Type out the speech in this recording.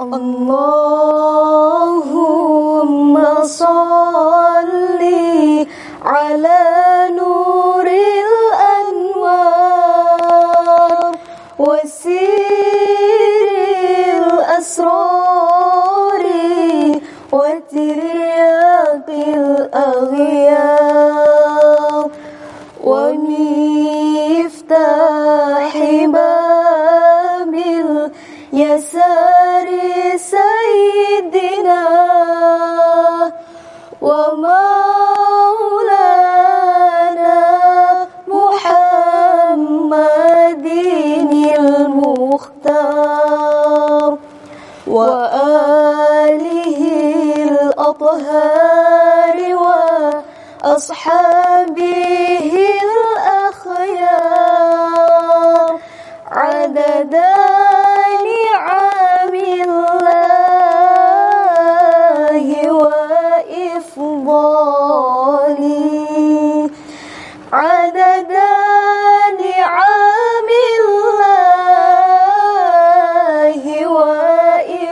اللهم صل على نور الأنوار وسير الأسرار وترياق الأغيار ومفتاح اليسار سيدنا ومولانا محمد المختار وآله الأطهار وأصحابه الأخيار. عدد وإفضاله عدد نعم الله وإفضاله